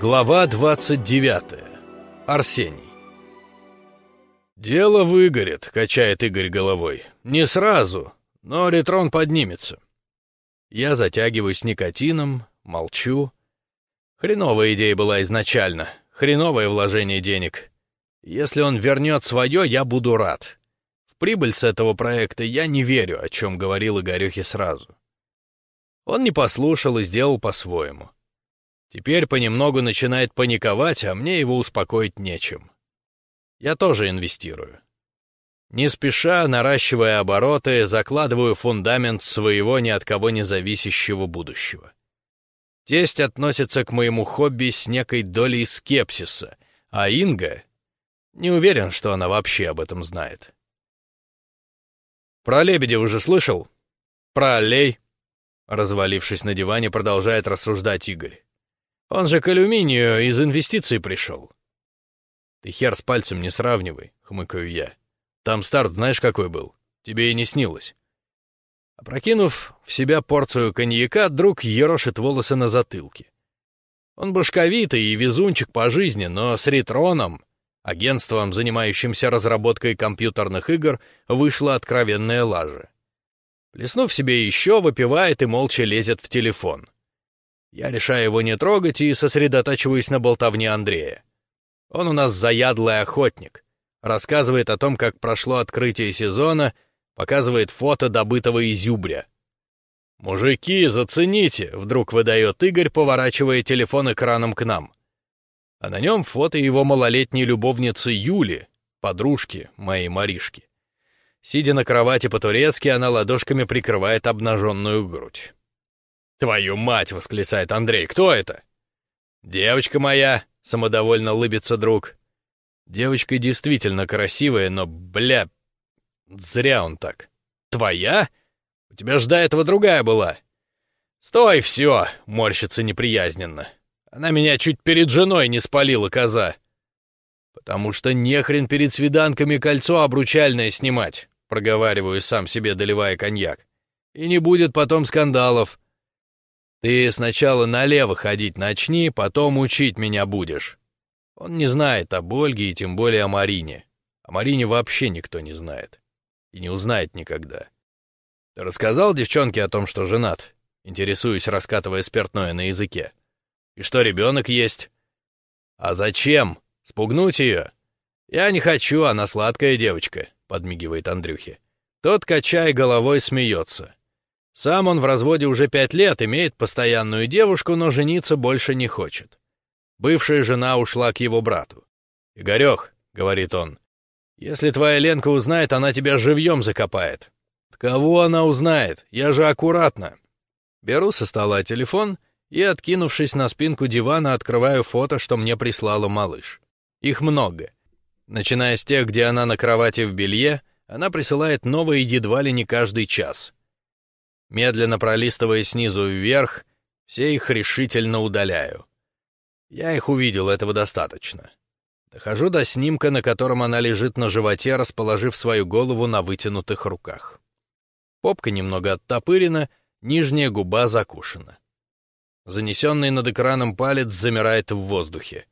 Глава 29. Арсений. «Дело выгорит», — качает Игорь головой. «Не сразу, но ретрон поднимется». Я затягиваюсь никотином, молчу. Хреновая идея была изначально, хреновое вложение денег. Если он вернет свое, я буду рад. В прибыль с этого проекта я не верю, о чем говорил Игорюхе сразу. Он не послушал и сделал по-своему. Теперь понемногу начинает паниковать, а мне его успокоить нечем. Я тоже инвестирую. Не спеша, наращивая обороты, закладываю фундамент своего ни от кого не зависящего будущего. Тесть относится к моему хобби с некой долей скепсиса, а Инга... Не уверен, что она вообще об этом знает. Про лебедя уже слышал? Про аллей? Развалившись на диване, продолжает рассуждать Игорь. Он же к алюминию из инвестиций пришел. Ты хер с пальцем не сравнивай, хмыкаю я. Там старт знаешь какой был? Тебе и не снилось. Опрокинув в себя порцию коньяка, друг ерошит волосы на затылке. Он башковитый и везунчик по жизни, но с Ритроном, агентством, занимающимся разработкой компьютерных игр, вышла откровенная лажа. Плеснув себе еще, выпивает и молча лезет в телефон. Я решаю его не трогать и сосредотачиваюсь на болтовне Андрея. Он у нас заядлый охотник. Рассказывает о том, как прошло открытие сезона, показывает фото добытого изюбря. «Мужики, зацените!» — вдруг выдает Игорь, поворачивая телефон экраном к нам. А на нем фото его малолетней любовницы Юли, подружки моей Маришки. Сидя на кровати по-турецки, она ладошками прикрывает обнаженную грудь. «Твою мать!» — восклицает Андрей. «Кто это?» «Девочка моя!» — самодовольно улыбится друг. Девочка действительно красивая, но, бля, зря он так. «Твоя? У тебя ж до этого другая была». «Стой, все!» — морщится неприязненно. «Она меня чуть перед женой не спалила, коза». «Потому что нехрен перед свиданками кольцо обручальное снимать», — проговариваю сам себе, доливая коньяк. «И не будет потом скандалов. Ты сначала налево ходить начни, потом учить меня будешь. Он не знает об Ольге и тем более о Марине. О Марине вообще никто не знает. И не узнает никогда. Ты рассказал девчонке о том, что женат? Интересуюсь, раскатывая спиртное на языке. И что ребенок есть? А зачем? Спугнуть ее? Я не хочу, она сладкая девочка, подмигивает Андрюхе. Тот, качая головой, смеется. Сам он в разводе уже пять лет, имеет постоянную девушку, но жениться больше не хочет. Бывшая жена ушла к его брату. «Игорех», — говорит он, — «если твоя Ленка узнает, она тебя живьем закопает». «Кого она узнает? Я же аккуратно». Беру со стола телефон и, откинувшись на спинку дивана, открываю фото, что мне прислала малыш. Их много. Начиная с тех, где она на кровати в белье, она присылает новые едва ли не каждый час — Медленно пролистывая снизу вверх, все их решительно удаляю. Я их увидел, этого достаточно. Дохожу до снимка, на котором она лежит на животе, расположив свою голову на вытянутых руках. Попка немного оттопырена, нижняя губа закушена. Занесенный над экраном палец замирает в воздухе.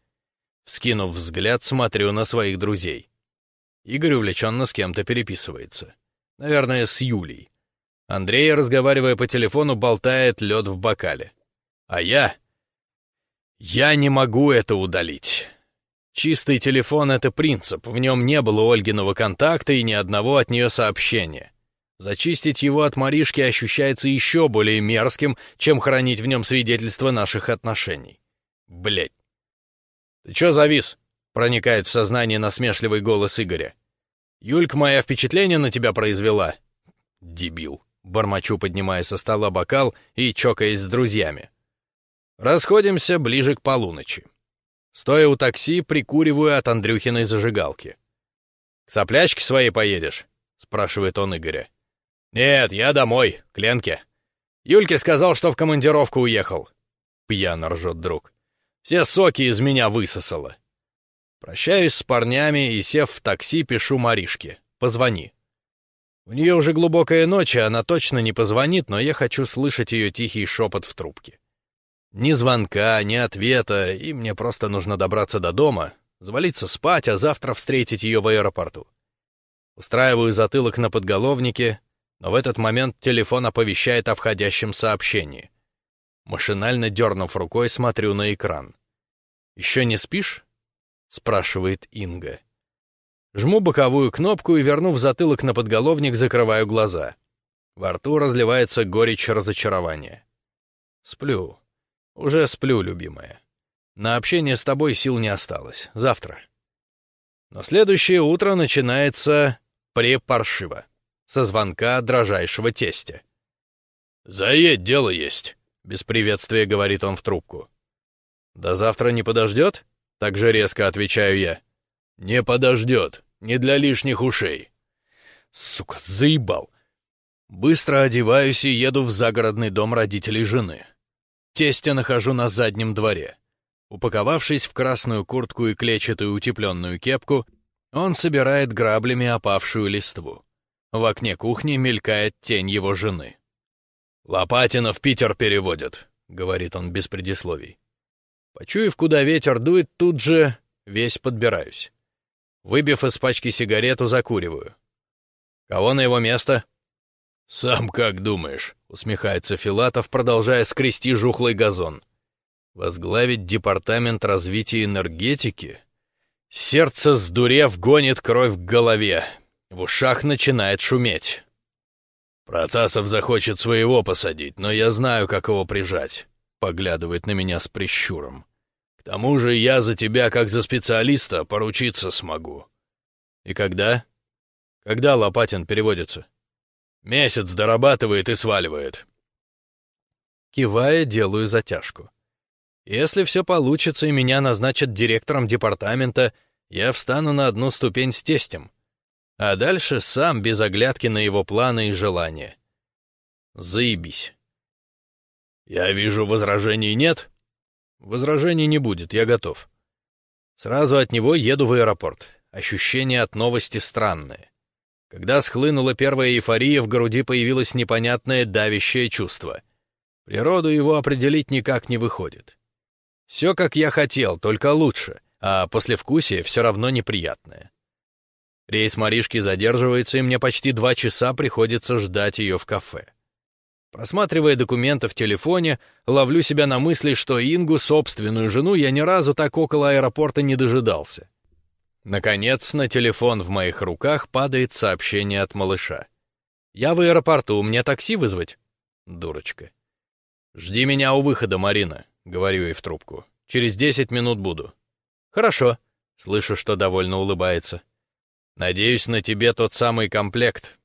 Вскинув взгляд, смотрю на своих друзей. Игорь увлеченно с кем-то переписывается. Наверное, с Юлей. Андрей, разговаривая по телефону, болтает лед в бокале. А я... Я не могу это удалить. Чистый телефон — это принцип, в нем не было Ольгиного контакта и ни одного от нее сообщения. Зачистить его от Маришки ощущается еще более мерзким, чем хранить в нем свидетельство наших отношений. Блять. «Ты чё завис?» — проникает в сознание насмешливый голос Игоря. «Юлька моя впечатление на тебя произвела?» «Дебил». Бормочу, поднимая со стола бокал и чокаясь с друзьями. Расходимся ближе к полуночи. Стоя у такси, прикуриваю от Андрюхиной зажигалки. «К соплячке своей поедешь?» — спрашивает он Игоря. «Нет, я домой, к Ленке. Юльке сказал, что в командировку уехал». Пьяно ржет друг. «Все соки из меня высосало». Прощаюсь с парнями и, сев в такси, пишу Маришке. «Позвони». У нее уже глубокая ночь, и она точно не позвонит, но я хочу слышать ее тихий шепот в трубке. Ни звонка, ни ответа, и мне просто нужно добраться до дома, завалиться спать, а завтра встретить ее в аэропорту. Устраиваю затылок на подголовнике, но в этот момент телефон оповещает о входящем сообщении. Машинально дернув рукой, смотрю на экран. «Еще не спишь?» — спрашивает Инга. Жму боковую кнопку и, вернув затылок на подголовник, закрываю глаза. Во рту разливается горечь разочарования. Сплю. Уже сплю, любимая. На общение с тобой сил не осталось. Завтра. Но следующее утро начинается препаршиво. Со звонка дрожайшего тестя. «Заедь, дело есть», — без приветствия говорит он в трубку. «До завтра не подождет?» — так же резко отвечаю я. «Не подождет. Не для лишних ушей». Сука, заебал. Быстро одеваюсь и еду в загородный дом родителей жены. Тестя нахожу на заднем дворе. Упаковавшись в красную куртку и клетчатую утепленную кепку, он собирает граблями опавшую листву. В окне кухни мелькает тень его жены. «Лопатина в Питер переводят», — говорит он без предисловий. Почуяв, куда ветер дует, тут же весь подбираюсь. Выбив из пачки сигарету, закуриваю. «Кого на его место?» «Сам как думаешь?» — усмехается Филатов, продолжая скрести жухлый газон. «Возглавить департамент развития энергетики?» Сердце, сдурев, гонит кровь к голове. В ушах начинает шуметь. «Протасов захочет своего посадить, но я знаю, как его прижать», — поглядывает на меня с прищуром. «К тому же я за тебя, как за специалиста, поручиться смогу». «И когда?» «Когда Лопатин переводится?» «Месяц дорабатывает и сваливает». Кивая, делаю затяжку. Если все получится и меня назначат директором департамента, я встану на одну ступень с тестем а дальше сам без оглядки на его планы и желания. Заебись. Я вижу, возражений нет? Возражений не будет, я готов. Сразу от него еду в аэропорт. Ощущения от новости странные. Когда схлынула первая эйфория, в груди появилось непонятное давящее чувство. Природу его определить никак не выходит. Все, как я хотел, только лучше, а послевкусие все равно неприятное. Рейс Маришки задерживается, и мне почти два часа приходится ждать ее в кафе. Просматривая документы в телефоне, ловлю себя на мысли, что Ингу, собственную жену, я ни разу так около аэропорта не дожидался. Наконец, на телефон в моих руках падает сообщение от малыша. «Я в аэропорту, мне такси вызвать?» Дурочка. «Жди меня у выхода, Марина», — говорю ей в трубку. «Через десять минут буду». «Хорошо», — слышу, что довольно улыбается. Надеюсь, на тебе тот самый комплект.